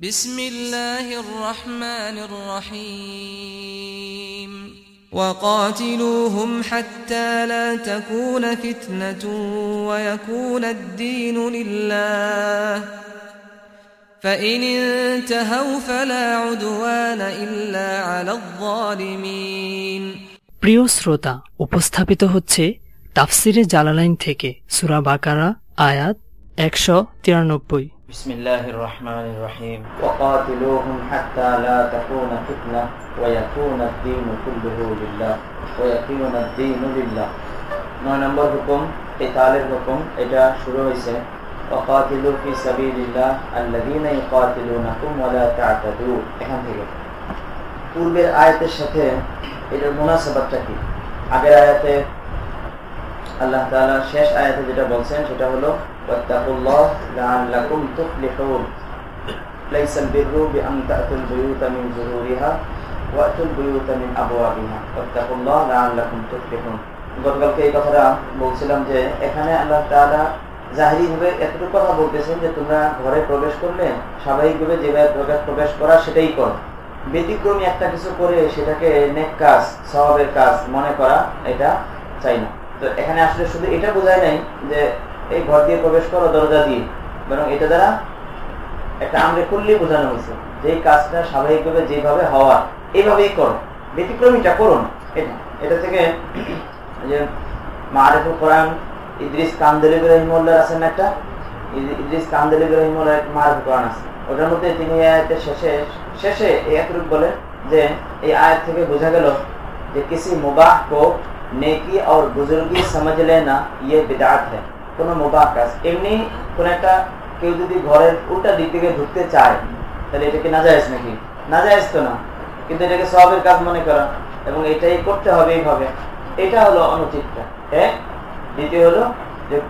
بسم الله الرحمن الرحيم وقاتلوهم حتى لا تكون فتنة ويكون الدين لله فإن انتهوا فلا عدوان إلا على الظالمين প্রিয় শ্রোতা উপস্থাপিত হচ্ছে তাফসিরে জালালাইন থেকে সুরা বাকারা আয়াত একশো তিরানব্বই بسم الله الرحمن الرحيم وقاتلوهم حتى لا تكون فتنة ويكون الدين كله لله ويكون الدين لله নয় নম্বর হুকুম এই তালের হুকুম এটা শুরু হয়েছে وقاتلوا في سبيل الله الذين يقاتلونكم ولا تعتدوا এখান থেকে পূর্বের আয়াতের সাথে এটার মুনাসাবাতটা কি আগের আয়াতে আল্লাহ তাআলা শেষ আয়াতে যেটা বলছেন সেটা হলো واتقوا الله لعلكم تفلحون ليس البر بأن تأتوا البيوت من ظهورها وأتوا البيوت من أبوابها واتقوا الله لعلكم تفلحون গতকালকে এই কথাটা বলছিলাম যে এখানে আল্লাহ তাআলা জাহিরি ভাবে এতটুকু কথা বলতেছেন যে তোমরা ঘরে প্রবেশ করলে স্বাভাবিকভাবে যেভাবে প্রবেশ প্রবেশ করা সেটাই করো ব্যতিক্রমী একটা কিছু করে সেটাকে নেক কাজ স্বভাবের কাজ মনে করা এটা চাই না তো এখানে আসলে শুধু এটা বোঝায় নাই যে এই ঘর দিয়ে প্রবেশ করো দরজা দিয়ে, বরং এটা দ্বারা একটা আমরে করলেই বোঝানো হয়েছে যে কাজটা স্বাভাবিকভাবে যেভাবে হওয়া এইভাবেই করো, ব্যতিক্রমীটা করুন এটা এটা থেকে যে মারেফুল কোরআন, ইদ্রিস কান্দেলিগ রহিমুল্লাহ আছেন একটা? ইদ্রিস কান্দেলিগ রহিমুল্লাহ মারেফুল কোরআন আছে। ওটার মধ্যে তিনি আয়াতের শেষে শেষে এই একরূপ বলে যে এই আয়াত থেকে বোঝা গেল যে কিসি মুবাহ কো নেকি আর বুজুর্গি সমাজ লেনা ইয়ে বিদাত হ্যাঁ কোনো মোবাকাস। এমনি কোন একটা কেউ যদি ঘরের উল্টা দিক থেকে ঢুকতে চায়, তাহলে এটাকে না যায়স নাকি? না যায়স তো না। কিন্তু এটাকে সবের কাজ মনে করা। এবং এটাই করতে হবে এইভাবে। এটা হলো অনুচিতটা। হ্যাঁ? দ্বিতীয় হলো যে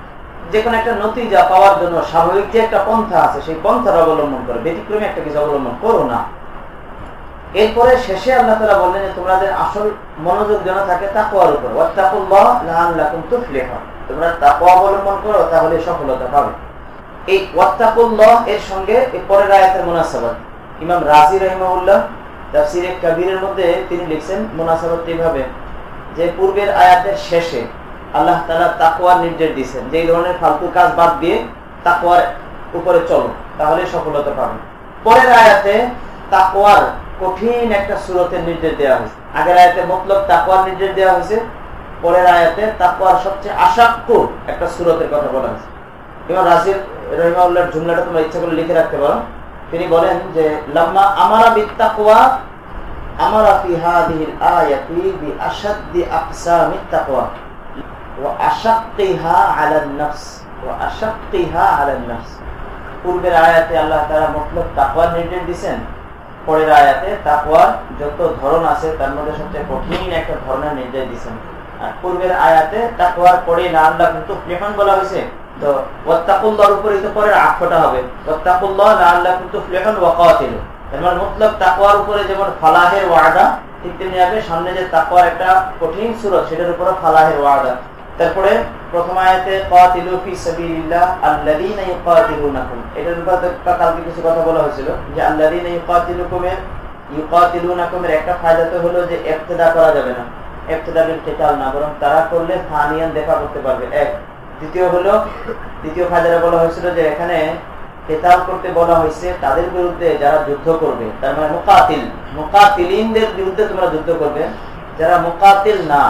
যে কোনো একটা নথি যা পাওয়ার জন্য স্বাভাবিক যে একটা পন্থা আছে, সেই পন্থার অবলম্বন করো। ব্যতিক্রমী একটা কিছু অবলম্বন করো না। এরপরে শেষে আল্লাহ তালা বললেন তোমাদের আসল মনোযোগ যেন থাকে তাকুয়ার উপর। তোমরা তাকুয়া অবলম্বন করো, তাহলে সফলতা পাবে। এই ওয়াত্তাকুল্লাহ এর সঙ্গে পরের আয়াতের মুনাসাবাদ ইমাম রাজি রহিমাউল্লাহ তাফসিরে কাবিরের মধ্যে তিনি লিখছেন মুনাসাবাদ এইভাবে যে পূর্বের আয়াতের শেষে আল্লাহ তালা তাকুয়ার নির্দেশ দিচ্ছেন যে ধরনের ফালতু কাজ বাদ দিয়ে তাকুয়ার উপরে চলো, তাহলে সফলতা পাবে। পরের আয়াতে তাকুয়ার কঠিন একটা সুরতের নির্দেশ দেওয়া হয়েছে। আগের আয়াতে মতলব তাকুয়ার নির্দেশ দেওয়া হয়েছে, পরের আয়াতে তাকুয়ার সবচেয়ে আশাক্য একটা সুরতের কথা বলা হয়েছে। এবং রাজির রহিমাউল্লাহর জুমলাটা তোমরা ইচ্ছা করে লিখে রাখতে পারো। তিনি বলেন যে, লাম্মা আমারা বিত্তাকুয়া আমারা ফি আয়াতি বি আশাদ্দি আকসামিত তাকওয়া। ওয়া আশাক্কিহা আলান নফস ওয়া আশাক্কিহা আলান নফস পূর্বের আয়াতে আল্লাহ তাআলা মতলব তাকওয়ার নির্দেশ দিবেন পরের আয়াতে তাকওয়ার যত ধরন আছে, তার মধ্যে সবচেয়ে কঠিন একটা ধরনের নির্দেশ দিচ্ছেন আর পূর্বের আয়াতে তাকওয়ার পরে না আল্লাহ কিন্তু ফ্লেহন বলা হয়েছে। তো ওয়াত্তাকুল্লাহর উপরে তো পরের আক্ষটা হবে। ওয়াত্তাকুল্লাহ না আল্লাহ কিন্তু ওয়াকাতিল এর মানে মতলব তাকওয়ার উপরে যেমন ফালাহের ওয়াদা, ঠিক তেমনি হবে সামনে যে তাকওয়ার একটা কঠিন সুরত, সেটার উপরে ফালাহের ওয়াদা। তারপরে প্রথম আয়াতে কাতিলু ফি সাবিলিল্লাহ আল্লাযীনা ইউকাতিলুনাকুম। এটার ব্যাপারে কালকে কিছু কথা বলা হয়েছিল যে আল্লাযীনা ইউকাতিলুকুম ইউকাতিলুনাকুম এর একটা ফায়দা তো হলো যে ইবতিদা করা যাবে না। ইবতিদা বিল কিতাল না, বরং তারা করলে ফানিয়ান দেখা করতে পারবে। এক। দ্বিতীয় হলো দ্বিতীয় ফায়দাটা বলা হয়েছিল যে এখানে কেতাল করতে বলা হয়েছে তাদের বিরুদ্ধে যারা যুদ্ধ করবে, তার মানে মুকাতিল। মুকাতিলিনদের বিরুদ্ধে তোমরা যুদ্ধ করবে। যারা মুকাতিল না,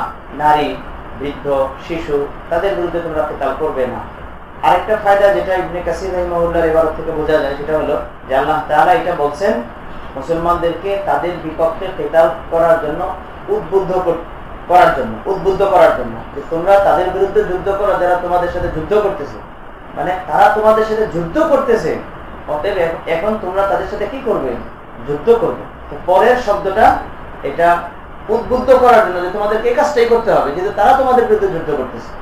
নারী বৃদ্ধ, শিশু, তাদের বিরুদ্ধে তোমরা কেতাল করবে না। আরেকটা ফায়দা যেটা ইবনে কাসির রহিমাহুল্লাহর এবার থেকে বোঝা যায়, সেটা হলো যে আল্লাহ তাআলা এটা বলছেন, মুসলমানদেরকে তাদের বিপক্ষে কেতাল করার জন্য, উদ্বুদ্ধ করার জন্য, উদ্বুদ্ধ করার জন্য। যে তোমরা তাদের বিরুদ্ধে যুদ্ধ করো, যারা তোমাদের সাথে যুদ্ধ করতেছে। মানে তারা তোমাদের সাথে যুদ্ধ করতেছে, অতএব এখন তোমরা তাদের সাথে কি করবে? যুদ্ধ করবে। পরের শব্দটা, এটা উদ্বুদ্ধ করার জন্য যে তোমাদেরকে এই কাজটাই করতে হবে, যেহেতু তারা তোমাদের বিরুদ্ধে যুদ্ধ করতেছে।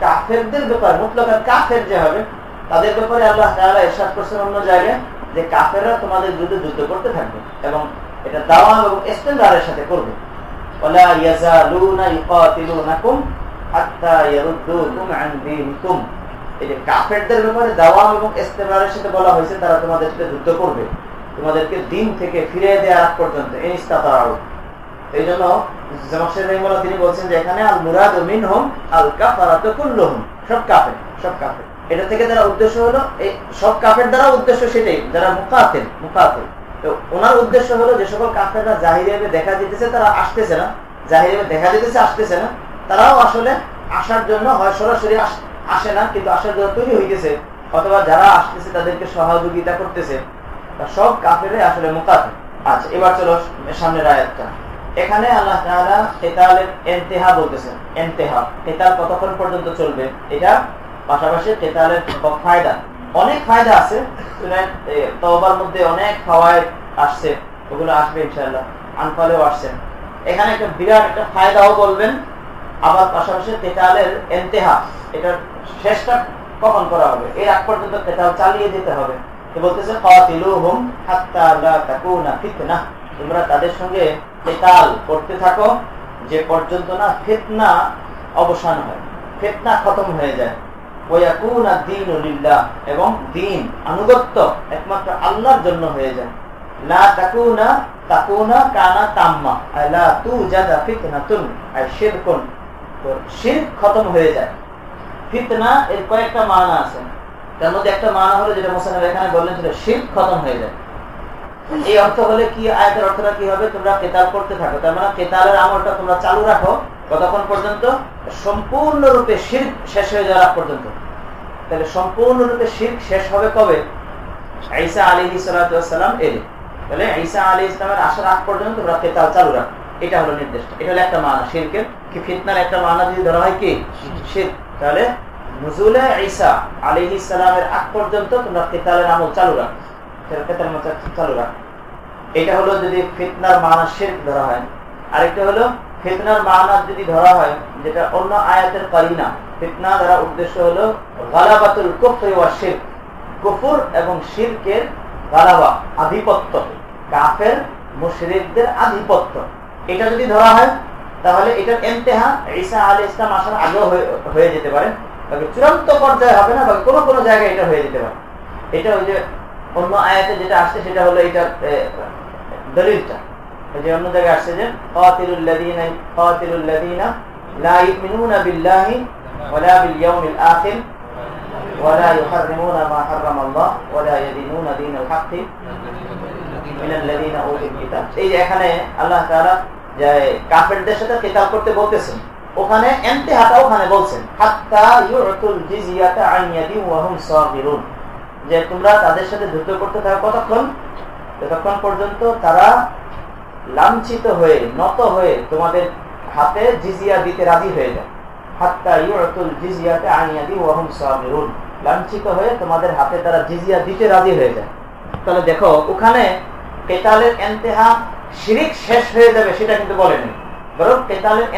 কাফেরদের ব্যাপারে যে হবে, তাদের ব্যাপারে আল্লাহ অন্য জায়গায় যে, কাফেররা তোমাদের বিরুদ্ধে যুদ্ধ করতে থাকবে এবং এটা দাওয়া এবং সাথে করবে। কাফেরদের ব্যাপারে দাওয়াম এবং ইস্তেমারের সাথে বলা হয়েছে, তারা তোমাদের সাথে যুদ্ধ করবে। তোমাদেরকে দিন থেকে ফিরে আগ পর্যন্ত এই জন্য তিনি বলছেন যে এখানে আল মুরাদ মিন হোম আল কাফারাত কুল্লুহুম। সব কাফের সব কাফের। এটা থেকে যারা উদ্দেশ্য হলো, এই সব কাফের দ্বারা উদ্দেশ্য সেটাই, যারা মুকাতেল তো ওনার উদ্দেশ্য হলো যে সকল কাফেররা জাহিরিয়াবে দেখা দিতেছে, তারা আসতেছে না। জাহিরিয়াবে দেখা দিতেছে, আসতেছে না। তারাও আসলে আসার জন্য হয় সরাসরি আসে না, কিন্তু আসার জন্য তৈরি হইতেছে। অথবা যারা আসতেছে, তাদেরকে সহযোগিতা করতেছে। সব কাফেরে আসলে মোকাফে আচ্ছা এবার চলো সামনের আয়াতটা। এখানে আল্লাহ তাআলা এন্তেহা বলতেছেন। এন্তেহা, কেতাল কতক্ষণ পর্যন্ত চলবে? এটা পাশাপাশি কেতালের ফায়দা অনেক ফায়দা আছে তবার মধ্যে অনেক ফাওয়ায়েদ আসছে, ওগুলো আসবে ইনশাআল্লাহ, আনফালেও আসছে। এখানে একটা বিরাট একটা ফায়দাও বলবেন, আবার পাশাপাশি কেতালের এন্তেহা, এটার শেষটা কখন করা হবে? এর আগ পর্যন্ত কেতাল চালিয়ে দিতে হবে। বলতেছে তোমরা তাদের সঙ্গে কেতাল করতে থাকো, যে পর্যন্ত না ফেতনা অবসান হয়, ফেতনা খতম হয়ে যায়। এবং দিন আনুগত্য একমাত্র আল্লাহর জন্য হয়ে যায়। খতম হয়ে যায়। ফিতনা এর কয়েকটা মানা আছে। তার মধ্যে একটা মানা হলো যেটা মোসান এখানে বললেন, সেটা শিল্প খতম হয়ে যায়। এই অর্থ হলে কি, আয়তের অর্থটা কি হবে? তোমরা কেতাল করতে থাকো। তার মানে কেতালের আমলটা তোমরা চালু রাখো। কতক্ষণ পর্যন্ত? সম্পূর্ণরূপে শিল্প শেষ হয়ে যাওয়ার পর্যন্ত। তাহলে সম্পূর্ণরূপে শিল্প শেষ হবে কবে? আইসা আলী সালাম এলে। তাহলে আইসা আলী ইসলামের আসার আগ পর্যন্ত তোমরা কেতাল চালু রাখো। এটা হলো নির্দেশ। এটা হলো একটা মানা শিল্পের কি ফিতনার একটা মানা যদি ধরা হয় কি? শিল্প তাহলে নজুলে ঈসা আলী ইসলামের আগ পর্যন্ত তোমরা কেতালের আমল চালু রাখো। চালু রাখো। এটা হলো যদি ফিতনার মানা শেখ ধরা হয়। আরেকটা হলো ফিতনার মানা যদি ধরা হয়, যেটা অন্য আয়াতের কারিনা, ফিতনা দ্বারা উদ্দেশ্য হলো গালাবাতুল কুফর শির কুফুর এবং শিরকের গালাবা আধিপত্য। কাফের, মুশরিকদের আধিপত্য। এটা যদি ধরা হয়, তাহলে এটার এমতেহা ঈসা আলী ইসলাম আসার আগেও হয়ে যেতে পারে। তবে চূড়ান্ত পর্যায়ে হবে না বা কোনো কোনো জায়গায় এটা হয়ে যেতে পারে। এটা ওই যে অন্য আয়াতে যেটা আসছে, সেটা হলো এটার দলিলটা। যে অন্য জায়গায় আসছে যে কাতিলুল্লাযীনা কাতিলুল্লাযীনা লা ইউমিনুনা বিল্লাহি ওয়ালা বিল ইয়াউমিল আখির ولا يحرمون ما حرم الله ولا يدينون دين الحق من الذين اوتوا الكتاب এই যে এখানে আল্লাহ তাআলা যে কাফেরদের সাথে কিতাব করতে বলতেছেন ওখানে এন্তেহাটা ওখানে বলছেন যে তোমরা তাদের সাথে যুদ্ধ করতে থাকো কতক্ষণ ততক্ষণ পর্যন্ত তারা লাঞ্ছিত হয়ে, নত হয়ে তোমাদের হাতে জিজিয়া দিতে রাজি হয়ে যায় সেটা কিন্তু বলেনি। বরং কেতালের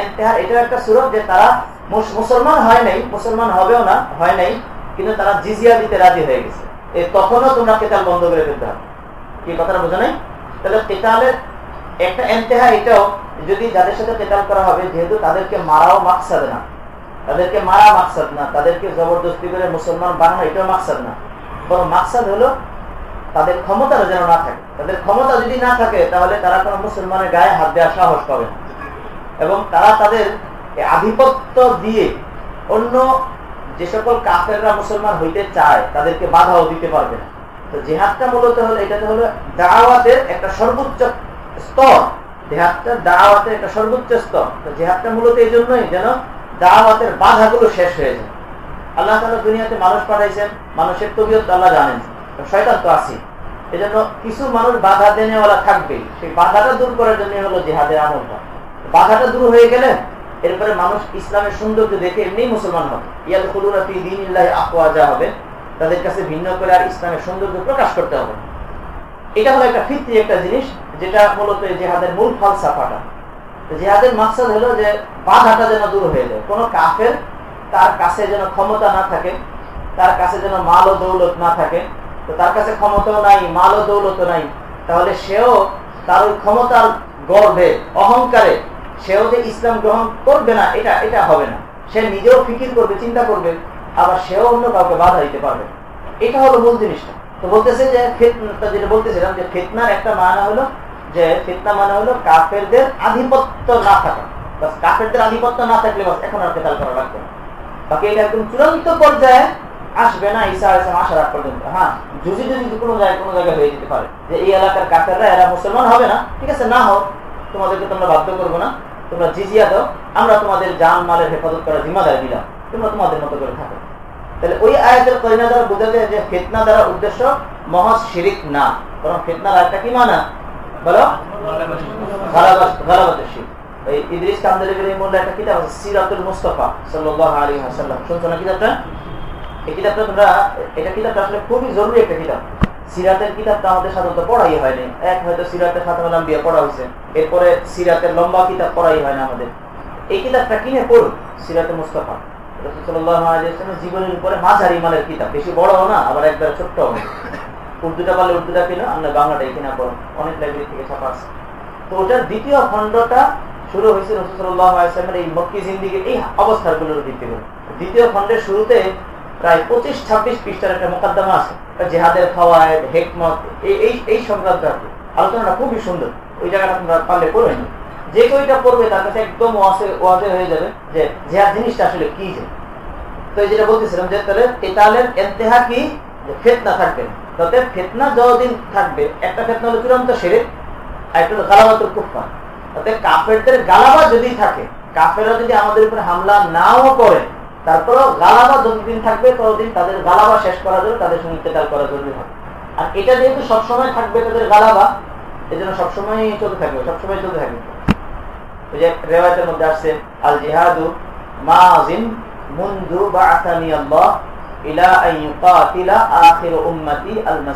এটা একটা যে তারা মুসলমান হয় নাই, মুসলমান হবেও না, হয় নাই, কিন্তু তারা জিজিয়া দিতে রাজি হয়ে গেছে। তখনও তোমরা কেতাল বন্ধ করে ফেলতে হবে। কি, কথাটা বোঝা নাই? তাহলে কেতালের একটা এন্তেহা এটাও যদি যাদের সাথে কেতাল করা হবে, যেহেতু তাদেরকে মারাও মাকসাদ না। তাদেরকে মারা মাকসাদ না, তাদেরকে জবরদস্তি করে মুসলমান বানানো এটাও মাকসাদ না। বরং মাকসাদ হলো তাদের ক্ষমতা যেন না থাকে। তাদের ক্ষমতা যদি না থাকে, তাহলে তারা কোনো মুসলমানের গায়ে হাত দেওয়া সাহস পাবে না। এবং তারা তাদের আধিপত্য দিয়ে অন্য যে সকল কাফেররা মুসলমান হইতে চায়, তাদেরকে বাধাও দিতে পারবে না। তো জেহাদটা মূলত হলো এটা হলো দাওয়াতের একটা সর্বোচ্চ স্তর। জেহাদটা দাওয়াতের একটা সর্বোচ্চ স্তর। জেহাদটা মূলত এই জন্যই যেন দাওয়াতের বাধাগুলো শেষ হয়ে যায়। আল্লাহ তালা দুনিয়াতে মানুষ পাঠাইছেন, মানুষের তবিয়ত আল্লাহ জানেন। শয়তান তো এজন্য কিছু মানুষ বাধা দেনেওয়ালা সেই বাধাটা দূর করার জন্য হলো জেহাদের আমলটা। বাধাটা দূর হয়ে গেলে এরপরে মানুষ ইসলামের সৌন্দর্য দেখে এমনি মুসলমান হবে। ইয়াদ খুলুরা ফি হবে। তাদের কাছে ভিন্ন করে আর ইসলামের সৌন্দর্য প্রকাশ করতে হবে। এটা হলো একটা ফিতরি একটা জিনিস। যেটা মূলত জেহাদের মূল ফালসাফাটা। জেহাদের মাকসাদ হলো যে বাধাটা যেন দূর হয়ে যায়। কোনো কাফের তার কাছে যেন ক্ষমতা না থাকে, তার কাছে যেন মাল ও দৌলত না থাকে, তো তার কাছে ক্ষমতাও নাই মালও দৌলত নাই, তাহলে সেও তার ওই ক্ষমতার গর্বে অহংকারে সেও যে ইসলাম গ্রহণ করবে না, এটা এটা হবে না। সে নিজেও ফিকির করবে, চিন্তা করবে, আবার সেও অন্য কাউকে বাধা দিতে পারবে। এটা হলো মূল জিনিসটা। তো বলতেছে যে যেটা বলতেছিলাম যে ফেতনার একটা মানা হলো যে ফেতনা মানে হলো কাফেরদের আধিপত্য না থাকা। কাফেরদের আধিপত্য না থাকলে বাস এখন আর কেতাল করা লাগবে বাকি এটা একদম চূড়ান্ত পর্যায়ে আসবে না ঈসা আলাইসলাম আসার আগ পর্যন্ত। হ্যাঁ যদি যদি কোনো জায়গায় কোনো জায়গায় হয়ে যেতে পারে যে এই এলাকার কাফেররা, এরা মুসলমান হবে না। ঠিক আছে, না হোক, তোমাদেরকে তোমরা বাধ্য করব না। তোমরা জিজিয়া দাও। আমরা তোমাদের জান, মালের হেফাজত করার জিম্মাদারি দিলাম তোমরা তোমাদের মতো করে থাকো। তাহলে ওই আয়াতের করিনা দ্বারা বোঝা যায় যে ফেতনা দ্বারা উদ্দেশ্য মহৎ শিরিক না। কারণ ফেতনার আয়টা কি মানা? এরপরে সিরাতের লম্বা কিতাব পড়াই হয় না আমাদের। এই কিতাবটা কিনে পড়ুন, সিরাতে মুস্তফা। জীবনের উপরে মাঝারি মানের কিতাব। বেশি বড় না, আবার একবার ছোট্ট উর্দুটা পারলে উর্দুটা কিনো আমরা বাংলাটাই কিনা পড়ো অনেক লাইব্রেরি থেকে ছাপা আছে। তো ওটার দ্বিতীয় খণ্ডটা শুরু হয়েছে রসুল্লাহামের এই মক্কি জিন্দিগির এই অবস্থাগুলোর ভিত্তিতে দ্বিতীয় খণ্ডের শুরুতে প্রায় পঁচিশ, ছাব্বিশ পৃষ্ঠার একটা মোকদ্দমা আছে। জেহাদের খাওয়ায় হেকমত, এই এই সংক্রান্ত আলোচনাটা খুবই সুন্দর। ওই জায়গাটা তোমরা পারলে করবে না যে কইটা পড়বে, তার কাছে একদম ওয়াজে হয়ে যাবে যে জেহাদ জিনিসটা আসলে কি যে। তো যেটা বলতেছিলাম যে তাহলে কেতালের এন্তেহা কি? ফেতনা থাকবে তাতে ফেতনা যতদিন থাকবে, একটা ফেতনা হলো চূড়ান্ত সেরে আর একটা গালাবাতুর কুফা তাতে কাফেরদের গালাবা যদি থাকে, কাফেররা যদি আমাদের উপরে হামলা নাও করে, তারপরেও গালাবা যতদিন থাকবে, ততদিন তাদের গালাবা শেষ করা যাবে, তাদের সঙ্গে কেতাল করা জরুরি হবে আর এটা যেহেতু সবসময় থাকবে তাদের গালাবা এই জন্য সবসময় চলতে থাকবে সবসময় চলতে থাকবে। ওই যে রেওয়ায়তের মধ্যে আসছে আল জিহাদু মাজিন মুন্দু বাআসানি আল্লাহ উম্মতি আল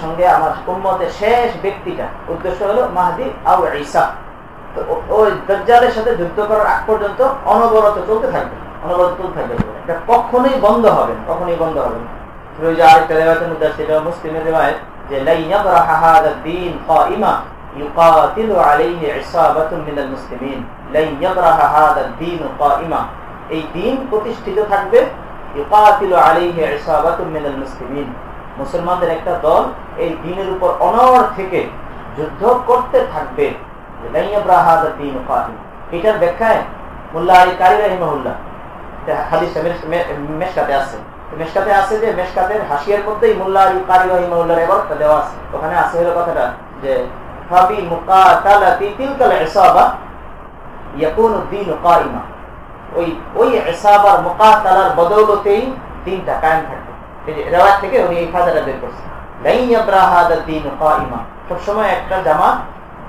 সঙ্গে আমার উম্মতের শেষ ব্যক্তিটা, উদ্দেশ্য হলো মাহদি আও ঈসা। ওই দজ্জালের সাথে যুদ্ধ করার আগ পর্যন্ত অনবরত চলতে থাকবে। অনবরত এটা কখনোই বন্ধ হবে কখনোই বন্ধ হবে ওই যে এই দিন প্রতিষ্ঠিত থাকবে মুসলমানদের একটা দল এই দিনের উপর অনর থেকে যুদ্ধ করতে থাকবে। এটার ব্যাখ্যায় মোল্লা আলী কারি রাহিমহুল্লাহ মেশকাতে আছে। আছে যে হাসিয়ার মধ্যেই দেওয়া আছে। ওখানে আছে হলো কথাটা যে থেকে উনি বের সবসময় একটা জামাত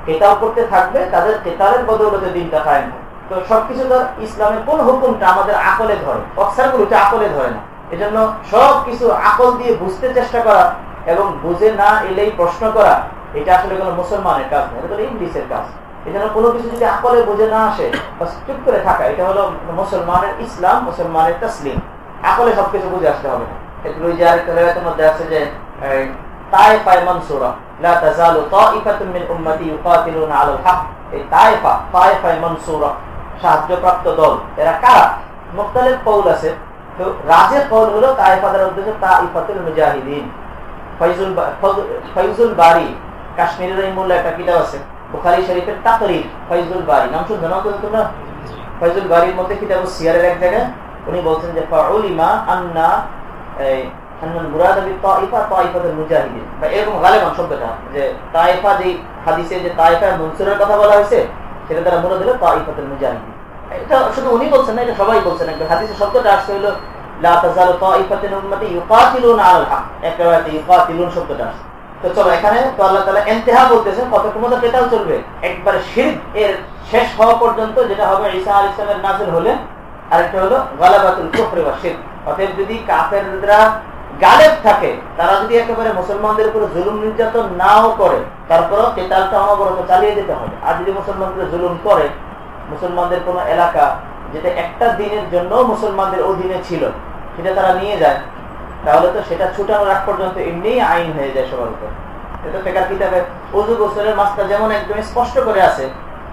কেতাল করতে থাকবে, তাদের কেতালের বদৌলতে দিনটা কায়েম তো সবকিছু তো ইসলামের কোন হুকুমটা আমাদের আকলে ধরে অক্সারগুলোতে আকলে ধরে না। এজন্য সবকিছু আকল দিয়ে বুঝতে চেষ্টা করা এবং বুঝে না এলেই প্রশ্ন করা, এটা আসলে কোনো মুসলমানের কাজ না, এটা ইংলিশের কাজ। এজন্য কোনো কিছু যদি আকলে বুঝে না আসে চুপ করে থাকা, এটা হলো মুসলমানের ইসলাম, মুসলমানের তসলিম। আকলে সবকিছু বুঝে আসতে হবে আছে যে সাহায্যপ্রাপ্ত দল। এরা কারা? মুখতালিফ কৌল আছে। তো রাজের কৌল হলো তাইফাদের উদ্দেশ্যে তাইফাতুল মুজাহিদিন। ফয়জুল ফয়জুল বারি। কাশ্মীরের এই মূল্য একটা কিতাব আছে। বুখারী শরীফের তাকরির, ফয়জুল বারি। নাম শুনছো না তোমরা? ফয়জুল বারির মধ্যে কিতাব সিয়ারের এক জায়গায় উনি বলছেন যে, ফাউলিমা আন্না এরকম গালেবান শব্দটা যে, তাইফা যে হাদিসে যে তাইফা মনসুরের কথা বলা হয়েছে সেটা তারা মনে দিল তাইফাতের মুজাহিদিন এটা শুধু উনি বলছেন না, এটা সবাই বলছেন। একবার হাদিসের শব্দটা আসছে হইল লা তাইফাতুন উম্মতি আলাল হক। একেবারে ইউকাতিলুন শব্দটা আসছে। তো চলো, এখানে তো আল্লাহ বলতেছেন কেতাল চলবে? এর শেষ হওয়া পর্যন্ত যেটা হবে, ঈসা সালামের নাযিল হলে, আরেকটা হলো, গালাবাতুল কুফরি অতএব যদি কাফেররা গালেব থাকে, তারা যদি একেবারে মুসলমানদের উপরে জুলুম নির্যাতন নাও করে, তারপরও কেতালটা অনবরত চালিয়ে যেতে হবে। আর যদি মুসলমানদের জুলুম করে, মুসলমানদের কোনো এলাকা যেটা একটা দিনের জন্য মুসলমানদের অধীনে ছিল, সেটা তারা নিয়ে যায়, তাহলে তো সেটা ছুটানোর আগ পর্যন্ত এমনি আইন হয়ে যায় সবার উপর। এটা ফেকার কিতাবে অজু গোসলের মাছটা যেমন একদম স্পষ্ট করে আছে,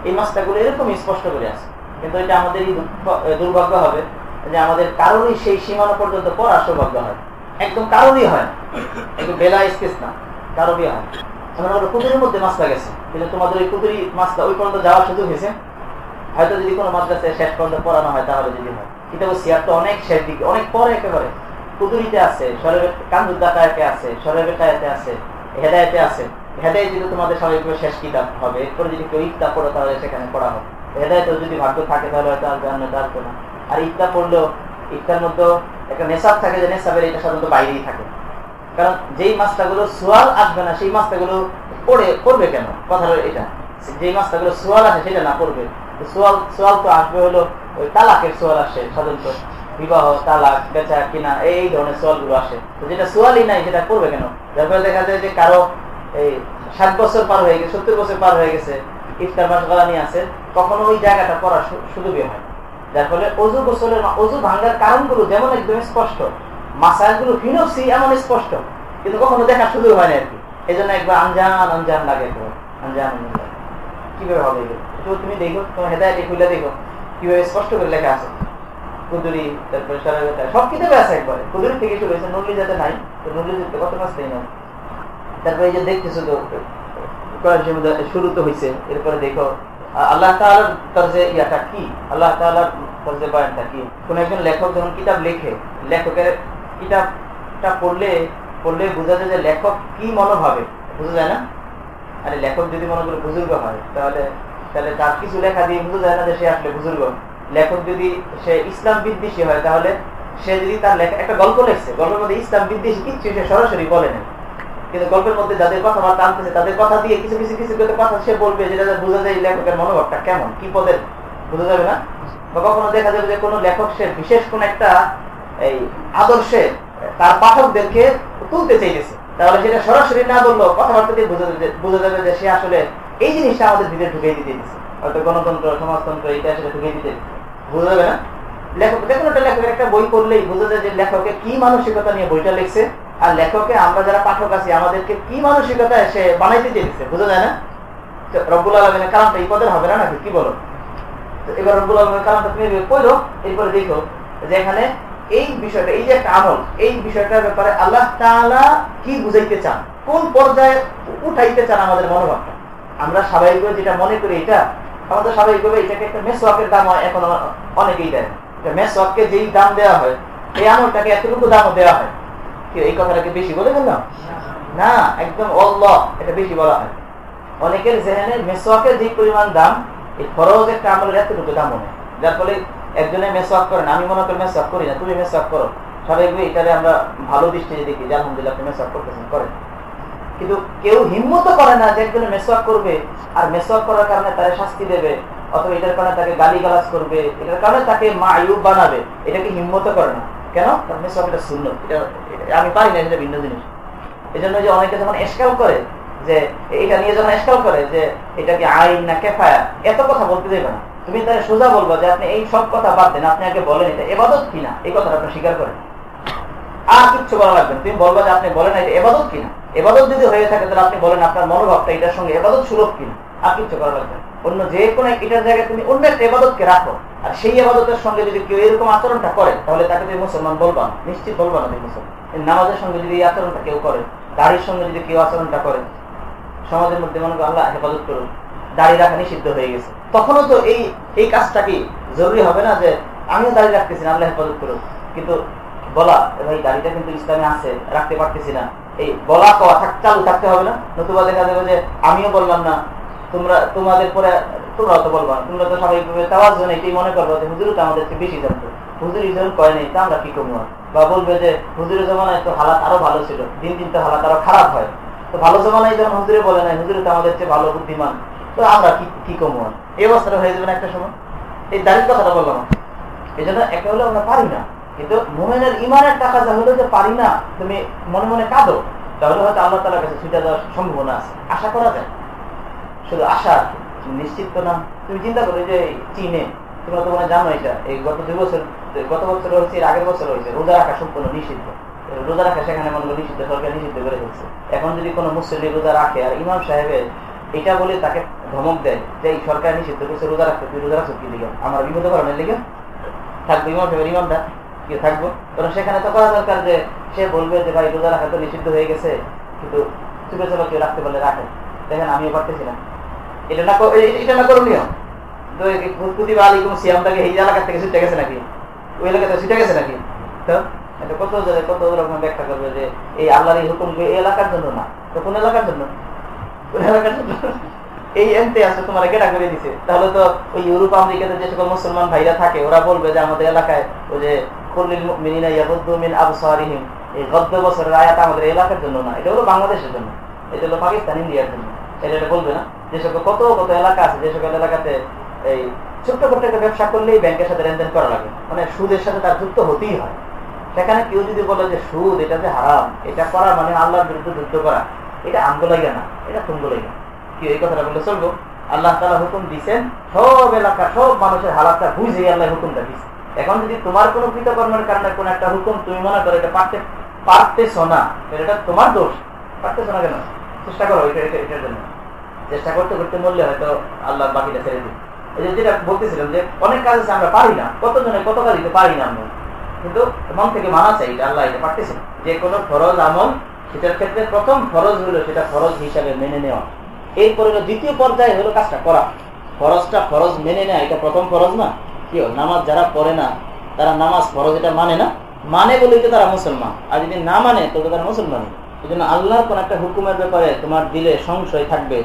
এই মাছটাগুলো এরকম স্পষ্ট করে আছে। কিন্তু এটা আমাদেরই দুর্ভাগ্য হবে যে আমাদের কারণই সেই সীমানা পর্যন্ত পড়া সৌভাগ্য হয়। একদম কারণই হয় একদম বেলা স্পেস না, কারণই হয় এখন আমরা কুতুরির মধ্যে মাছটা গেছে। কিন্তু তোমাদের ওই কুতুরি মাছটা ওই পর্যন্ত যাওয়ার সুযোগ হয়েছে। হয়তো যদি কোনো মাদ্রাসায় শেষ পর্যন্ত পড়ানো হয়, তাহলে যদি হয়। কিন্তু সিয়ার তো অনেক শেষ দিকে, অনেক পরে একেবারে। কুতুরিতে আছে সরেবে কান্দুদ্দাকায়তে আছে সরেবেকায়তে আছে, হেদায়তে আছে। হেদায় যদি তোমাদের স্বাভাবিকভাবে শেষ কিতাব হবে, এরপরে যদি কেউ ইফতা পড়ো, তাহলে সেখানে পড়া হবে। হেদায়তে যদি ভাগ্য থাকে, তাহলে হয়তো আর জান্ন তার না। আর ইফতা পড়লেও ইফতার মধ্যে একটা নেশাব থাকে যে নেশাবের এটা সাধারণত বাইরেই থাকে। কারণ যেই মাছটাগুলো সোয়াল আসবে না, সেই মাছটাগুলো পড়ে পড়বে কেন? কথা এটা। যেই মাছটাগুলো সোয়াল আসে, সেটা না পড়বে। সোয়াল সোয়াল তো আসবে হলো ওই তালাকের সোয়াল আসে সাধারণত। বিবাহ, তালাক, বেচা, কিনা, এই ধরনের সোয়ালগুলো আসে। তো যেটা সোয়ালই নাই, সেটা করবে কেন? যার ফলে দেখা যায় যে কারও এই ষাট বছর পার হয়ে গেছে, সত্তর বছর পার হয়ে গেছে, ইফতার মাস গলা নিয়ে আছে, কখনো ওই জায়গাটা পড়ার সুযোগই হয় যার ফলে অজু গোসলের অজু ভাঙ্গার কারণগুলো যেমন একদম স্পষ্ট, মাসাজগুলো ফিনসি এমন স্পষ্ট, কিন্তু কখনো দেখার সুযোগ হয় না আর কি। এই জন্য একবার আনজান আনজান লাগে আনজান কীভাবে হবে তুমি দেখো, তোমার হেদায়ত দেখো। কীভাবে স্পষ্ট করে লেখা আছে। কুদুরি, তারপরে সব কিতাবে আছে একবারে। কুদুরি থেকে শুরু হয়েছে নল্লি যাতে নাই। তো নল্লি যাতে কত না তারপরে এই যে দেখতেছো তো শুরু তো হয়েছে এরপরে দেখো আল্লাহ তালার তার যে ইয়াটা কি আল্লাহ তালার তার যে বয়ানটা কি কোন একজন লেখক যখন কিতাব লেখে, লেখকের কিতাবটা পড়লে পড়লে বোঝা যায় যে লেখক কি মনোভাবে। বোঝা যায় না? আরে লেখক যদি মনে করে বুজুর্গ হয়, তাহলে তাহলে তার কিছু লেখা দিয়ে বোঝা যায় না যে সে আসলে বুজুর্গ। লেখক যদি সে ইসলাম বিদ্বেষী হয়, তাহলে সে যদি তার লেখা, একটা গল্প লেখছে, গল্পের মধ্যে ইসলাম বিদ্বেষী কিচ্ছু সে সরাসরি বলে না। কিন্তু গল্পের মধ্যে যাদের কথাবার্তা আনতেছে তাদের কথা দিয়ে কিছু কিছু কিছু কথা সে বলবে যেটা বোঝা যায় লেখকের মনোভাবটা কেমন, কি পদের, বোঝা যাবে না? বা কখনো দেখা যাবে যে কোনো লেখক সে বিশেষ কোন একটা এই আদর্শে তার পাঠকদেরকে তুলতে চাইতেছে। তাহলে সেটা সরাসরি না বলল কথাবার্তা দিয়ে বোঝা যাবে যে সে আসলে এই জিনিসটা আমাদের ভিতরে ঢুকিয়ে দিতে দিচ্ছে হয়তো গণতন্ত্র, সমাজতন্ত্র এটা আসলে ঢুকিয়ে দিতে বোঝা যাবে না? লেখক যে কোনো একটা লেখকের একটা বই পড়লেই বোঝা যায় যে লেখকে কি মানসিকতা নিয়ে বইটা লিখছে। আর লেখকে আমরা যারা পাঠক আছি, আমাদেরকে কি মানসিকতা সে বানাইতে চেয়েছে বোঝা যায় না? রব্বুল আলমের কারণটা এই পদের হবে না নাকি? কি বলো? এবার রব্বুল আলমের কারণটা তুমি পড়ো, এরপরে দেখো যে এখানে এই বিষয়টা, এই যে একটা আমল, এই বিষয়টার ব্যাপারে আল্লাহ তাআলা কি বুঝাইতে চান? কোন পর্যায়ে উঠাইতে চান আমাদের মনোভাবটা? আমরা স্বাভাবিকভাবে যেটা মনে করি এটা আমাদের স্বাভাবিকভাবে এটাকে একটা মেসওয়াকের দাম হয়, এখন অনেকেই দেয়। মেসওয়াককে যেই দাম দেওয়া হয়, এই আমলটাকে এতটুকু দামও দেওয়া হয়। এই কথাটাকে বেশি বলে না, একদম অল্লাহ এটা বেশি বলা হয়। অনেকের জেহেনে মেসওয়াকের যে পরিমাণ দাম, এই একটা আমলের এতটুকু দাম মনে যার ফলে একজনে করেন আমি মনে করি মেসওয়াক করি না, তুমি মেসওয়াক করো। এটারে আমরা ভালো দৃষ্টিতে দেখি, যে আলহামদুলিল্লাহ মেসওয়াক করতেছেন। করেন কিন্তু কেউ হিম্মত করে না যে একজনে মেসওয়াক করবে, আর মেসওয়াক করার কারণে তারা শাস্তি দেবে, অথবা এটার কারণে তাকে গালি গালাজ করবে, এটার কারণে তাকে মা আয়ুব বানাবে, এটাকে হিম্মত করে না। কেন? এটা শূন্য এটা আমি পারি না এটা ভিন্ন জিনিস। এই জন্য যে অনেকে যখন এসকাল করে, যে এটা নিয়ে যখন এসকাল করে, যে এটা কি আইন না কেফায়া এত কথা বলতে দেবে না। তুমি তাহলে সোজা বলব যে আপনি এই সব কথা বাদ দেন, আপনি আগে বলেন এটা এবাদত কিনা? এই কথাটা আপনি স্বীকার করেন। আর কিচ্ছু বলা লাগবে তুমি বলব যে আপনি বলেন এটা এবাদত কিনা? এবাদত যদি হয়ে থাকে, তাহলে আপনি বলেন আপনার মনোভাবটা এটার সঙ্গে এবাদত সুলভ কিনা? আর কিচ্ছু করা লাগবে অন্য যে কোনো এটার জায়গায় তুমি অন্য একটা এবাদতকে রাখো। আর সেই আবাদতের সঙ্গে যদি কেউ এরকম আচরণটা করে, তাহলে তাকে তুমি মুসলমান বলবা নিশ্চিত বলবা না তুমি মুসলমান। নামাজের সঙ্গে যদি এই আচরণটা কেউ করে, দাড়ির সঙ্গে যদি কেউ আচরণটা করে, সমাজের মধ্যে মনে আল্লাহ হেফাজত করুন, দাড়ি রাখা নিষিদ্ধ হয়ে গেছে। তখনও তো এই এই কাজটা কি জরুরি হবে না যে আমিও দাড়ি রাখতেছি না, আল্লাহ হেফাজত করুন কিন্তু বলা ভাই, দাড়িটা কিন্তু ইসলামে আছে, রাখতে পারতেছি না। এই বলা, কওয়া চালু থাকতে হবে না। নতুবা দেখা যাবে যে আমিও বললাম না তোমরা, তোমাদের পরে তোমরা তো বলবা তোমরা তো স্বাভাবিকভাবে তাওয়ার জন্য এটাই মনে করব যে হুজুর তো আমাদেরকে বেশি জানতো। হুজুর যখন কয় নেই, তা আমরা কি করব? বা বলবে যে হুজুরের জমানায় তো হালাত আরও ভালো ছিল, দিন দিন তো হালাত আরও খারাপ হয়। তো ভালো জমানায় যখন হুজুরে বলে নাই, হুজুরে তো আমাদের চেয়ে ভালো, বুদ্ধিমান, তো আমরা কি কি কমবো এই অবস্থাটা হয়ে যাবে একটা সময়। এই দাঁড়ির কথাটা বললাম। এই জন্য একটা হলে আমরা পারি না। কিন্তু মোমেনের ইমানের টাকা যা হলো যে পারি না, তুমি মনে মনে কাঁদো, তাহলে হয়তো আল্লাহ তালার কাছে ছুটে দেওয়ার সম্ভাবনা আছে। আশা করা যায়। শুধু আশা নিশ্চিত তো না? তুমি চিন্তা করো যে চীনে, তোমরা তো জানো এটা, এই গত দুই বছর গত বছর হয়েছে আগের বছর হয়েছে, রোজা রাখা সম্পূর্ণ নিষিদ্ধ। রোজা রাখা সেখানে মনে করি নিষিদ্ধ, সরকার নিষিদ্ধ করে ফেলছে। এখন যদি কোনো মুসলিম রোজা রাখে, আর ইমাম সাহেবের এটা বলে তাকে ধমক দেয় যে এই সরকার নিষিদ্ধ করছে, রোজা রাখতে তুই রোজা রাখছো কি লিগে? আমার বিপদ করানোর লিগে? থাকব ইমাম সাহেবের ইমামটা? কি থাকব? কারণ সেখানে তো করা দরকার যে সে বলবে যে ভাই, রোজা রাখা তো নিষিদ্ধ হয়ে গেছে, কিন্তু চুপে চলো কেউ রাখতে পারলে রাখে। দেখেন, আমিও পারতেছি না। এটা না এটা না করণীয়। প্রতিভা আলিকুম সিয়ামটাকে এই এলাকা থেকে গেছে নাকি? ওই এলাকা থেকে গেছে নাকি? তো এটা কত কত রকম ব্যাখ্যা করবে যে এই আল্লাহর এই হুকুম এই এলাকার জন্য না? তো কোন এলাকার জন্য? কোন এলাকার জন্য? এই এনতে তোমার কেটা করে দিছে? তাহলে তো ওই ইউরোপ, আমেরিকাতে যে সকল মুসলমান ভাইরা থাকে, ওরা বলবে যে আমাদের এলাকায় ওই যে কুল্লিল মিনিনা ইয়াবুদ্দু মিন আবসারিহিম। এই গদ্য বছরের আয়াত আমাদের এলাকার জন্য না, এটা হলো বাংলাদেশের জন্য, এটা হলো পাকিস্তান, ইন্ডিয়ার জন্য। এটা বলবে না? যে সকল কত কত এলাকা আছে, যে সকল এলাকাতে এই ছোট্ট ছোট্ট একটা ব্যবসা করলেই ব্যাংকের সাথে লেনদেন করা লাগে। মানে সুদের সাথে তার যুক্ত হতেই হয়। সেখানে কেউ যদি বলে যে সুদ, এটা যে হারাম, এটা করা মানে আল্লাহর বিরুদ্ধে যুদ্ধ করা, এটা আন্দোলন না, এটা তুঙ্গলাইগা কি এই কথাটা বললে চলবো? আল্লাহ তালা হুকুম দিচ্ছেন সব এলাকা, সব মানুষের হালাতটা বুঝে আল্লাহ হুকুমটা দিচ্ছে এখন যদি তোমার কোনো কৃতকর্মের কারণে কোন একটা হুকুম তুমি মনে করো এটা পারতে, পারতেছ না এটা তোমার দোষ। পারতেছ না কেন? চেষ্টা করো এটা, এটার জন্য। চেষ্টা করতে করতে মরলে হয়তো আল্লাহ বাকিটা ছেড়ে দিই এই যে যেটা বলতেছিলাম যে, অনেক কাজ আছে আমরা পারি না কতজনে কত কাজ দিতে পারি না আমরা। কিন্তু মন থেকে মানা চাই এটা আল্লাহ এটা পারতেছে যে কোনো ফরজ আমল, সেটার ক্ষেত্রে প্রথম ফরজ হলো সেটা ফরজ হিসাবে মেনে নেওয়া। এরপরে দ্বিতীয় পর্যায়ে হলো কাজটা করা। ফরজটা ফরজ মেনে নেয়, এটা প্রথম ফরজ না। কি নামাজ যারা পড়ে না, তারা নামাজ ফরজ এটা মানে না। মানে বলেই তো তারা মুসলমান। আর যদি না মানে তবে তারা মুসলমান এই জন্য আল্লাহর কোন একটা হুকুমের ব্যাপারে তোমার দিলে সংশয় থাকবে।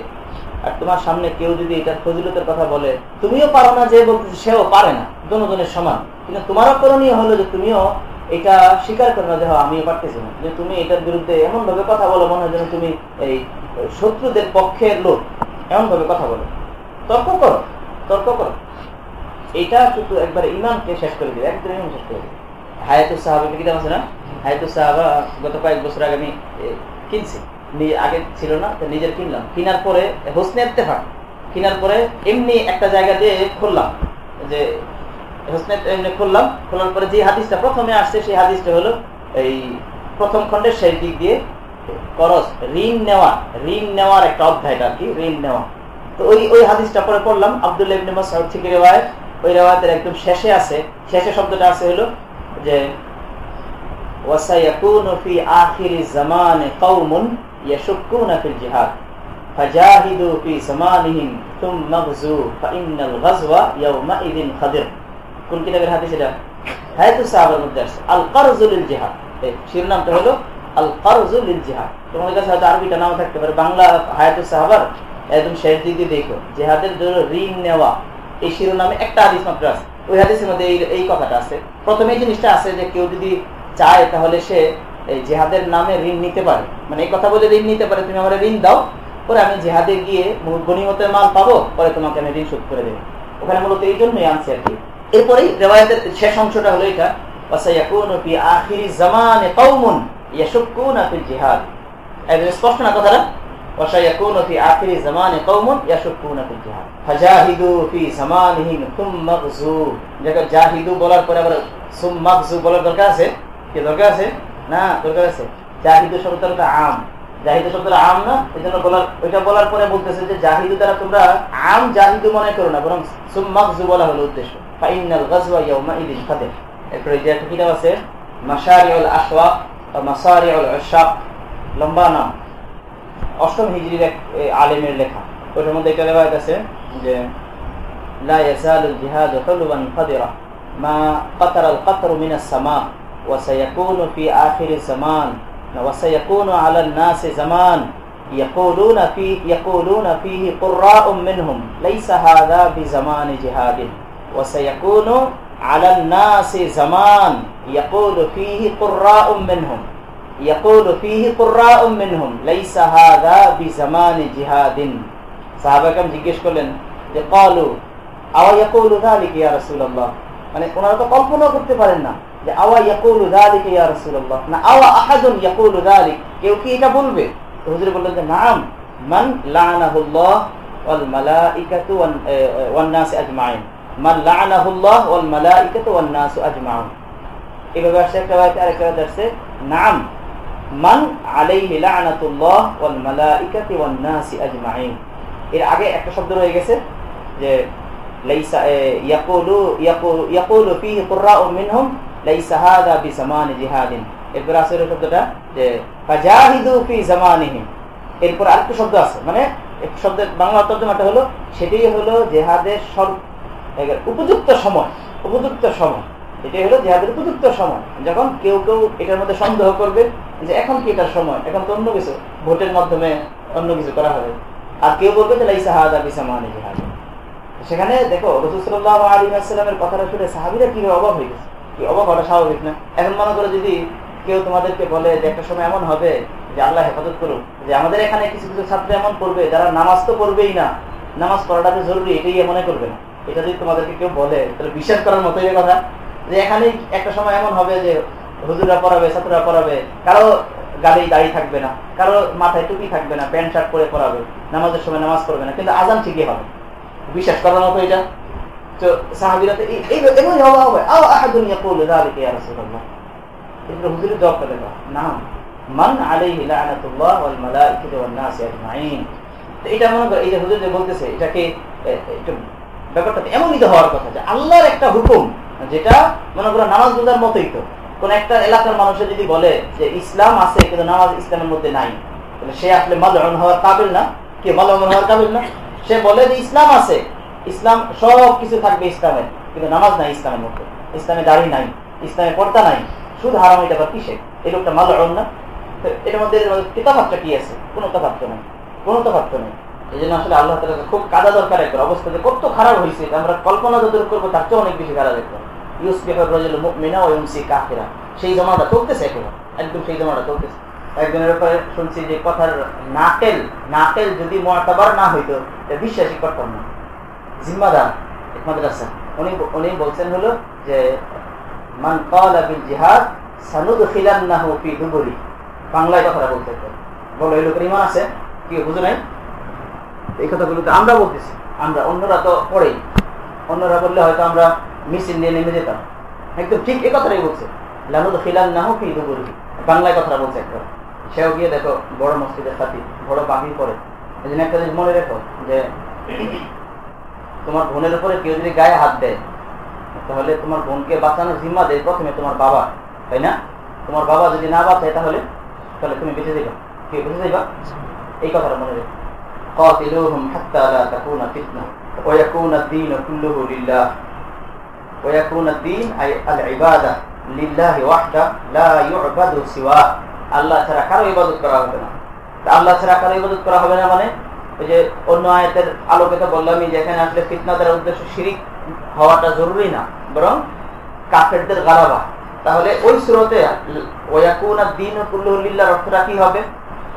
আর তোমার সামনে কেউ যদি এটার ফজিলতের কথা বলে তুমিও পারো না যে বলতে সেও পারে না। দুজনের সমান। কিন্তু তোমারও করণীয় হলো যে তুমিও এটা স্বীকার করো না যে হ্যাঁ, আমিও পারতেছি না। যে তুমি এটার বিরুদ্ধে এমন ভাবে কথা বলো মনে হয় যেন তুমি এই শত্রুদের পক্ষের লোক। এমন ভাবে কথা বলো। তর্ক করো তর্ক করো। এটা শুধু একবার ইমানকে শেষ করে দিবে একদম ইমান শেষ করে দিবে। হায়াতুল সাহাবা কিতাব আছে না? হায়াতুল সাহাবা গত কয়েক বছর আগে আমি কিনছি। আগে ছিল না নিজের কিনলাম। কিনার পরে হোসনে ইত্তেফাক। কেনার পরে এমনি একটা জায়গা দিয়ে খুললাম, যে হোসনে এমনি খুললাম, খোলার পরে যে হাদিসটা প্রথমে আসছে, সেই হাদিসটা হলো এই প্রথম খণ্ডের সেই দিক দিয়ে করস ঋণ নেওয়া, ঋণ নেওয়ার একটা অধ্যায়টা আর কি, ঋণ নেওয়া। তো ওই ওই হাদিসটা পরে পড়লাম, আবদুল্লাহ ইবনে মাসউদ থেকে রেওয়ায়ত, ওই রেওয়ায়তের একদম শেষে আছে, শেষে শব্দটা আছে হলো যে, ওয়াসায়াকুনু ফি আখিরি জামানে কওমুন আছে আল কারজুল জিহাদ শিরোনামটা হলো আল কারজুল জিহাদ তোমাদের কাছে হয়তো আরবিটা নাও থাকতে পারে। বাংলা সাহাবার একদম শেষ দিকে দেখো। জেহাদের ঋণ নেওয়া। এই শিরোনামে একটা মাত্র আছে। ওই হাদিসের মধ্যে এই কথাটা আছে। প্রথমে এই জিনিসটা আছে যে কেউ যদি চায় তাহলে সে এই জেহাদের নামে ঋণ নিতে পারে মানে এই কথা বলে ঋণ নিতে পারে তুমি আমার ঋণ দাও পরে আমি জেহাদে গিয়ে গণিমতের মাল পাবো পরে তোমাকে আমি ঋণ শোধ করে দেবো ওখানে মূলত এই জন্যই আনছে আর কি এরপরেই রেওয়ায়তের শেষ অংশটা হলো এটা স্পষ্ট না কথাটা وسيكون في آخر الزمان قوم يشكون في الجهاد فجاهدوا في زمانهم ثم اغزوا যেটা জাহিদু বলার পরে আবার ثم اغزوا বলার দরকার আছে কি দরকার আছে না, দরকার আছে। জাহিদ শব্দটা আম। জাহিদ শব্দটা আম না এই জন্য বলার ওইটা বলার পরে বলতেছে যে দ্বারা তোমরা আম মনে করো না, বরং বলা হলো উদ্দেশ্য। ফাইনাল গাজওয়া ইদিন এরপরে যে একটা কিতাব আছে মাসারিউল বা মাসারিউল আশাক লম্বা নাম। অষ্টম হিজরির এক আলেমের লেখা। ওটার মধ্যে একটা লেখা আছে যে, লা ইয়াজালুল জিহাদু ফাদিরা। মা কাতারাল কাতরু মিনাস সামা। وسيكون في آخر الزمان وسيكون على الناس زمان يقولون فيه يقولون فيه قراء منهم ليس هذا بزمان جهاد وسيكون على الناس زمان يقول فيه قراء منهم يقول فيه قراء منهم ليس هذا بزمان جهاد সাহাবাকাম জিজ্ঞেস করলেন যে قالوا আও ইয়াকুলু যালিক ইয়া রাসূলুল্লাহ মানে ওনারা তো কল্পনা করতে পারেন না যে আওয়া ইয়াকুলু যালিকা ইয়া রাসূলুল্লাহ? না, আওয়া আহাদুন ইয়াকুলু যালিক। কেউ কি এটা বলবে? তো হুজুর বললেন যে, নাম, মান লানাহুল্লাহ ওয়াল মালাইকাতু ওয়ান নাস আজমাইন। মান লানাহুল্লাহ ওয়াল মালাইকাতু ওয়ান নাস আজমাইন এভাবে আসছে একটা আয়াতে আরেকটা আসছে, নাম, মান আলাইহি লানাতুল্লাহ ওয়াল মালাইকাতি ওয়ান নাস আজমাইন। এর আগে একটা শব্দ রয়ে গেছে যে, লাইসা ইয়াকুলু ইয়াকুলু ফীহি কুররাউ মিনহুম জিহাদিন শব্দটা যে শব্দ আছে মানে শব্দের, বাংলা উপযুক্ত সময় উপযুক্ত সময়। যখন কেউ কেউ এটার মধ্যে সন্দেহ করবে যে এখন কি এটার সময়, এখন তো অন্য কিছু, ভোটের মাধ্যমে অন্য কিছু করা হবে। আর কেউ বলবে যে লাইসা হাদা বিসামানি জিহাদ সেখানে দেখো রসুল্লাহ আলী আসসালামের কথাটা শুনে সাহাবিরা কীভাবে অবাক হয়ে গেছে। কি অবাক হওয়া স্বাভাবিক না? এখন মনে করো যদি কেউ তোমাদেরকে বলে যে একটা সময় এমন হবে যে আল্লাহ হেফাজত করুন যে আমাদের এখানে কিছু কিছু ছাত্র এমন করবে, যারা নামাজ তো করবেই না, নামাজ পড়াটা যে জরুরি, এটাই মনে করবে না। এটা যদি তোমাদেরকে কেউ বলে, তাহলে বিশ্বাস করার মতোই কথা। যে এখানে একটা সময় এমন হবে যে হুজুরা পড়াবে, ছাত্ররা পড়াবে, কারও গাড়ি দাঁড়িয়ে থাকবে না, কারও মাথায় টুপি থাকবে না, প্যান্ট, শার্ট পরে পড়াবে, নামাজের সময় নামাজ পড়বে না, কিন্তু আজান ঠিকই হবে। বিশ্বাস করার মতো এটা? তো সাহাবিরা তো এমনই হওয়া হবে আও ইয়া রাসূলুল্লাহ। হুজুরের জবাব নাম। মান আলাইহি লানাতুল্লাহ ওয়াল ওয়ান নাস আজমাইন। তো এটা মনে করো এই যে হুজুর যে বলতেছে এটাকে একটু ব্যাপারটা এমনই তো হওয়ার কথা যে আল্লাহর একটা হুকুম যেটা মনে করো নামাজ রোজার মতোই তো। কোন একটা এলাকার মানুষের যদি বলে যে ইসলাম আছে কিন্তু নামাজ ইসলামের মধ্যে নাই তাহলে সে আসলে মালন হওয়ার কাবিল না? কে মালন হওয়ার কাবিল না? সে বলে যে ইসলাম আছে। ইসলাম সব কিছু থাকবে ইসলামের, কিন্তু নামাজ নাই ইসলামের মধ্যে। ইসলামে দাড়ি নাই, ইসলামে পর্দা নাই শুধু হারাম এটা আবার কিসে এই লোকটা মালন না? এটার মধ্যে কিতাবাতটা কি আছে? কোনো তফাত্ত নেই, কোনো তফাত্ত নেই। এই জন্য আসলে আল্লাহ তালা খুব কাদা দরকার একবার। অবস্থা যে কত খারাপ হয়েছে আমরা কল্পনা যতটুকু করব, তার চেয়ে অনেক বেশি খারাপ দেখব। সেই জমাটা চলতেছে একেবারে একদম সেই জমাটা চলতেছে। একজনের ব্যাপারে শুনছি যে কথার নাকেল নাকেল যদি মতাবার না হইতো বিশ্বাসই করতাম না। জিম্মাদার মাদ্রাসা। উনি উনি বলছেন হলো যে, মান কালাবিল জিহাদ সানুদ খিলান্নাহু ফি দুবুরি। বাংলায় কথাটা বলতে বলো, এই লোকের ইমান আছে? কি, বুঝো নাই? এই কথাগুলো তো আমরা বলতেছি। আমরা, অন্যরা তো পড়েই। অন্যরা বললে হয়তো আমরা মিছিল নিয়ে নেমে যেতাম। একদম ঠিক এই কথাটাই বলছে। লানুদ খিলান না হোক দুবুরি। বাংলায় কথাটা বলছে একবার সেও গিয়ে দেখো, বড় মসজিদের সাথে বড় বাকি পরে এই জন্য একটা জিনিস মনে রেখো যে তোমার বোনের উপরে কেউ যদি গায়ে হাত দেয় তাহলে তোমার বোনকে বাঁচানোর জিম্মা দেয় প্রথমে তোমার বাবা তাই না তোমার বাবা যদি না বাঁচায় তাহলে তাহলে তুমি বেঁচে যাইবা কে বেঁচে যাইবা এই কথাটা মনে রেখো قاتلوهم حتى لا تكون فتنة ويكون الدين كله لله ويكون الدين أي العبادة لله وحده لا يعبد سواه আল্লাহ ছাড়া কারো ইবাদত করা হবে না আল্লাহ ছাড়া কারো ইবাদত করা হবে না মানে যে অন্য আয়তের আলোকে তো বললামই যে এখানে আসলে ফিতনা উদ্দেশ্য শিরিক হওয়াটা জরুরি না, বরং কাফেরদের গালাবা। তাহলে ওই স্রোতে ওয়াকুনা দিন কুল্লুল্লাহ অর্থটা কি হবে?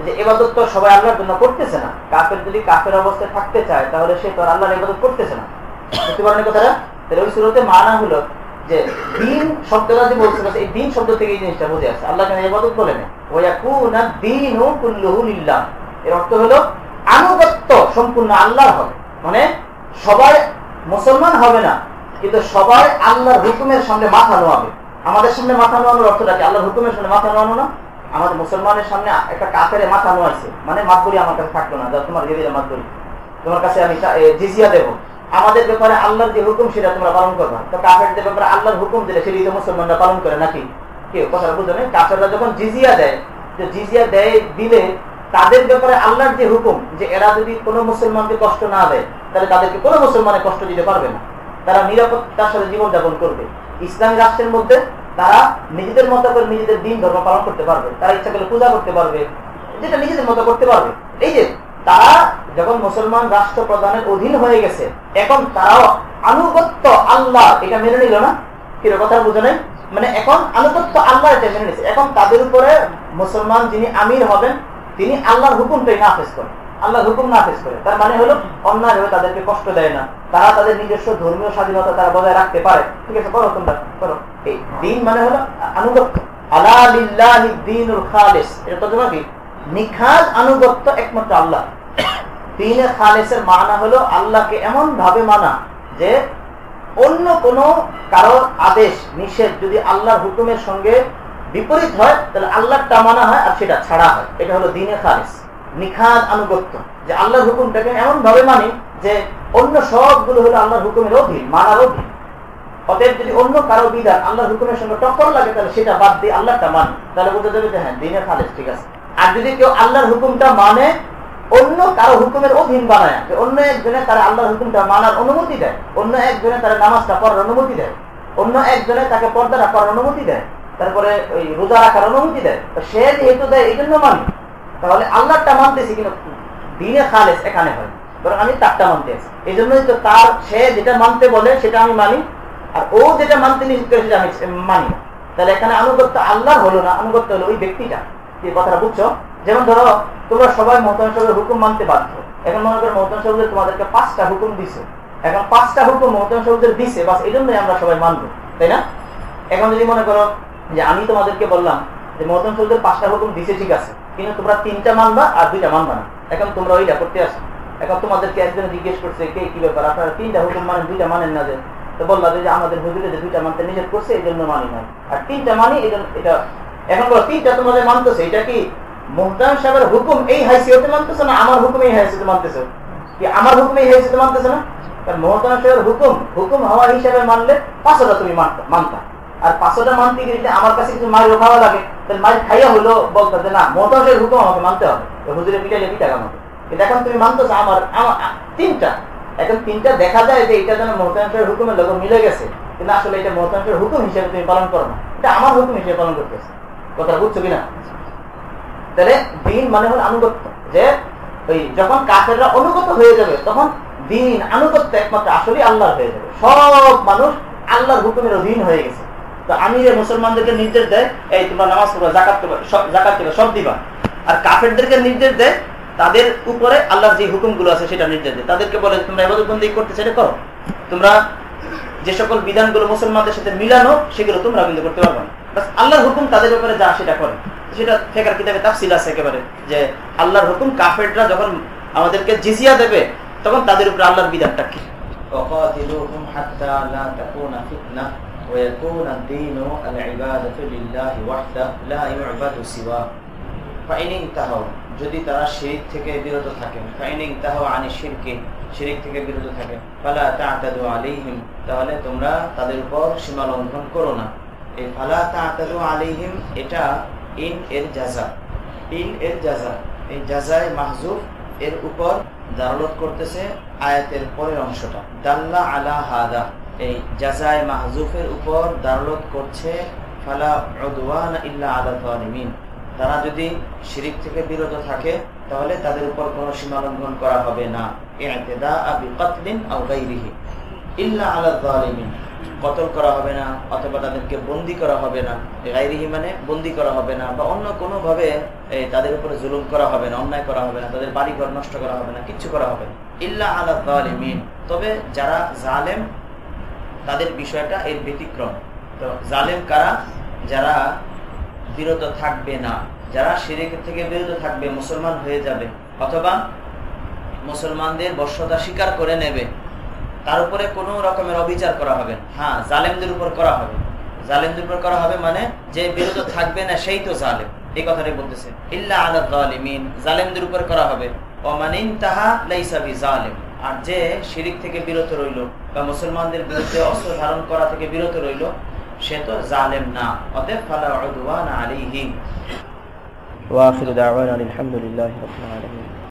যে এবাদত তো সবাই আল্লাহর জন্য করতেছে না। কাফের যদি কাফের অবস্থায় থাকতে চায়, তাহলে সে তো আল্লাহর ইবাদত করতেছে না। বুঝতে পারেন কথাটা? তাহলে ওই শুরুতে মানা হলো যে দিন শব্দটা যে বলছিল এই দিন শব্দ থেকে এই জিনিসটা বুঝে আসছে আল্লাহ কেন ইবাদত বলে না? ওয়াকুনা দিন ও এর অর্থ হলো আনুগত্য সম্পূর্ণ আল্লাহর হবে। মানে সবাই মুসলমান হবে না, কিন্তু সবাই আল্লাহর হুকুমের সামনে মাথা নোয়াবে। আমাদের সামনে মাথা নোয়ানোর অর্থটা কি? আল্লাহর হুকুমের সামনে মাথা নোয়ানো না? আমাদের মুসলমানের সামনে একটা কাফের মাথা নোয়াইছে। মানে মাতবরি আমার কাছে থাকল না তোমার দিলে মাতবরি। তোমার কাছে আমি জিজিয়া দেবো। আমাদের ব্যাপারে আল্লাহর যে হুকুম, সেটা তোমরা পালন করবা। তো কাফেরদের ব্যাপারে আল্লাহর হুকুম দিলে সেটি তো মুসলমানরা পালন করে নাকি? কেউ কথাটা বুঝবে কাফেররা যখন জিজিয়া দেয় যে জিজিয়া দেয় দিলে তাদের ব্যাপারে আল্লাহর যে হুকুম, যে এরা যদি কোনো মুসলমানকে কষ্ট না দেয়, তাহলে তাদেরকে কোনো মুসলমানের কষ্ট দিতে পারবে না। তারা নিরাপত্তার সাথে জীবনযাপন করবে। ইসলামী রাষ্ট্রের মধ্যে তারা নিজেদের মতো করে নিজেদের দিন ধর্ম পালন করতে পারবে। তারা ইচ্ছা করলে পূজা করতে পারবে, যেটা নিজেদের মতো করতে পারবে। এই যে তারা যখন মুসলমান রাষ্ট্র প্রধানের অধীন হয়ে গেছে, এখন তারাও আনুগত্য আল্লাহ, এটা মেনে নিল না? কিরো কথা বুঝে নেই? মানে এখন আনুগত্য আল্লাহ এটা মেনে নিচ্ছে এখন তাদের উপরে মুসলমান যিনি আমির হবেন তিনি আল্লাহর হুকুমটাই নাফেজ করেন। আল্লাহর হুকুম নাফেজ করে তার মানে হলো, অন্যায় হয়ে তাদেরকে কষ্ট দেয় না। তারা তাদের নিজস্ব ধর্মীয় স্বাধীনতা তারা বজায় রাখতে পারে। ঠিক আছে, করো তোমরা, করো। এই দিন মানে হলো, আনুগত্য। আল্লাহ। দিনে খালেসের মানা হলো আল্লাহকে এমন ভাবে মানা যে অন্য কোন কারোর আদেশ, নিষেধ যদি আল্লাহর হুকুমের সঙ্গে বিপরীত হয়, তাহলে আল্লাহটা মানা হয় আর সেটা ছাড়া হয়। এটা হলো দিনে খালেস। নিখাদ আনুগত্য। যে আল্লাহর হুকুমটাকে এমন ভাবে মানি যে অন্য সবগুলো হলো আল্লাহর হুকুমের অধীন, মানার অধীন। অতএব যদি অন্য কারও বিধান আল্লাহর হুকুমের সঙ্গে টক্কর লাগে, তাহলে সেটা বাদ দিয়ে আল্লাহটা মান। তাহলে বুঝতে দেবে যে হ্যাঁ দিনে খালেস, ঠিক আছে। আর যদি কেউ আল্লাহর হুকুমটা মানে অন্য কারও হুকুমের অধীন বানায় অন্য একজনে তারা আল্লাহর হুকুমটা মানার অনুমতি দেয়, অন্য একজনে তারা নামাজটা পড়ার অনুমতি দেয়, অন্য একজনে তাকে পর্দাটা করার অনুমতি দেয় তারপরে ওই রোজা রাখার অনুমতি দেয়। সে যেহেতু দেয়, এই জন্য মানি। তাহলে আল্লাহটা মানতেছি কিন্তু দিনে খালেস, এখানে হয়। বরং আমি তারটা মানতে আছি। এই জন্যই তো তার, সে যেটা মানতে বলে, সেটা আমি মানি। আর ও যেটা মানতে নিষেধ করে, সেটা আমি মানি তাহলে এখানে আনুগত্য আল্লাহ হলো না, আনুগত্য হলো ওই ব্যক্তিটা। যে কথাটা বুঝছ? যেমন ধরো, তোমরা সবাই মহতান সাহেবের হুকুম মানতে বাধ্য। এখন মনে করো মহতান সাহেবের তোমাদেরকে পাঁচটা হুকুম দিছে। এখন পাঁচটা হুকুম মহতান সাহেবের দিছে, বাস এই জন্যই আমরা সবাই মানবো। তাই না? এখন যদি মনে করো যে আমি তোমাদেরকে বললাম যে মহতান সাহেবের পাঁচটা হুকুম দিছে ঠিক আছে, কিন্তু তোমরা তিনটা মানবা আর দুইটা মানবা না। এখন তোমরা ওইটা করতে আসো। এখন তোমাদেরকে একজন জিজ্ঞেস করছে, কে, কি ব্যাপার? আপনারা তিনটা হুকুম মানেন, দুইটা মানেন না যে? তো বললা যে আমাদের হুজুরে যে দুইটা মানতে নিষেধ করছে, এই জন্য মানি নাই। আর তিনটা মানি, এই জন্য এটা এখন বলো, তিনটা তোমাদের মানতেছে, এটা কি মোহতাম সাহেবের হুকুম এই হাইসিয়তে মানতেছে না আমার হুকুম এই হাইসিয়তে মানতেছে? কি আমার হুকুম এই হাইসিয়তে মানতেছে না? মোহতাম সাহেবের হুকুম হুকুম হওয়া হিসাবে মানলে পাঁচটা তুমি মানতা। আর পাঁচটা মানতে গেলে আমার কাছে কিছু মায়ের খাওয়া লাগে, তাহলে মায়ের খাইয়া হলো না হুকুম আমাকে মানতে হবে। হুজুরে পিটাইলে পিটা তুমি আমার তিনটা। এখন তিনটা দেখা যায় যে এটা যেন মোহতাম সাহেবের হুকুমের লোক মিলে গেছে, কিন্তু আসলে এটা মোহতাম সাহেবের হুকুম হিসেবে তুমি পালন করো না। এটা আমার হুকুম হিসেবে পালন করতেছে। কথা বুঝছ কিনা? তাহলে দিন মানে হল আনুগত্য। যে ওই যখন কাফেররা অনুগত হয়ে যাবে, তখন দিন আনুগত্য একমাত্র আসলে আল্লাহ হয়ে যাবে। সব মানুষ আল্লাহর হুকুমের অধীন হয়ে গেছে। যে মুসলমানদেরকে নির্দেশ দেয় এই তোমরা নামাজ জাকাত জাকাত সব দিবা। আর কাফেরদেরকে নির্দেশ দেয় তাদের উপরে আল্লাহর যে হুকুমগুলো আছে সেটা নির্দেশ দেয় তাদেরকে বলে, তোমরা এবাদতবন্দি করতে সেটা করো। তোমরা যে সকল বিধানগুলো মুসলমানদের সাথে মিলানো, সেগুলো তোমরা কিন্তু করতে পারবে না। আল্লাহর হুকুম তাদের উপরে যা সেটা করে। সেটা ফেকার কিতাবে তাফসিল আছে একেবারে, যে আল্লাহর হুকুম কাফেররা যখন আমাদেরকে জিজিয়া দেবে, তখন তাদের উপরে আল্লাহর বিধানটা কি? ويكون الدين العبادة لله وحده لا يعبد سواه فإن انتهوا যদি তারা শিরিক থেকে বিরত থাকেন ফাইনিং তাহাও আনি শিরকে শিরিক থেকে বিরত থাকেন ফালা তাআতাদু আলাইহিম তাহলে তোমরা তাদের উপর সীমা লঙ্ঘন করো না এই ফালা তাআতাদু আলাইহিম এটা ইন এর জাজা ইন এর জাজা এই জাজায় মাহজুব এর উপর দারলত করতেছে আয়াতের পরের অংশটা দাল্লা আলা হাদা এই জাজায় মাহজুফের উপর দারলত করছে তারা যদি শিরিক থেকে বিরত থাকে, তাহলে তাদের উপর কোনো সীমা লঙ্ঘন করা হবে না। কতল করা হবে না, অথবা তাদেরকে বন্দি করা হবে না। গাইরিহি মানে বন্দি করা হবে না, বা অন্য কোনো ভাবে তাদের উপরে জুলুম করা হবে না, অন্যায় করা হবে না, তাদের বাড়িঘর নষ্ট করা হবে না, কিচ্ছু করা হবে না। ইল্লা আলা যালিমিন। তবে যারা জালেম তাদের বিষয়টা এর ব্যতিক্রম। তো জালেম কারা? যারা বিরত থাকবে না। যারা শিরিক থেকে বিরত থাকবে, মুসলমান হয়ে যাবে। অথবা মুসলমানদের বর্ষতা স্বীকার করে নেবে। তার উপরে কোন রকমের অবিচার করা হবে হ্যাঁ জালেমদের উপর করা হবে। জালেমদের উপর করা হবে মানে যে বিরত থাকবে না, সেই তো জালেম। এই কথাটাই বলতেছে। ইল্লা আলিমিন জালেমদের উপর করা হবে। অমানিন তাহা লাইসাবি জালেম আর যে শিরিক থেকে বিরত রইল বা মুসলমানদের বিরুদ্ধে অস্ত্র ধারণ করা থেকে বিরত রইল, সে তো জালেম না। অতএব ফালা আখিরু দাওয়ানা আলহামদুলিল্লাহি রাব্বিল আলামিন।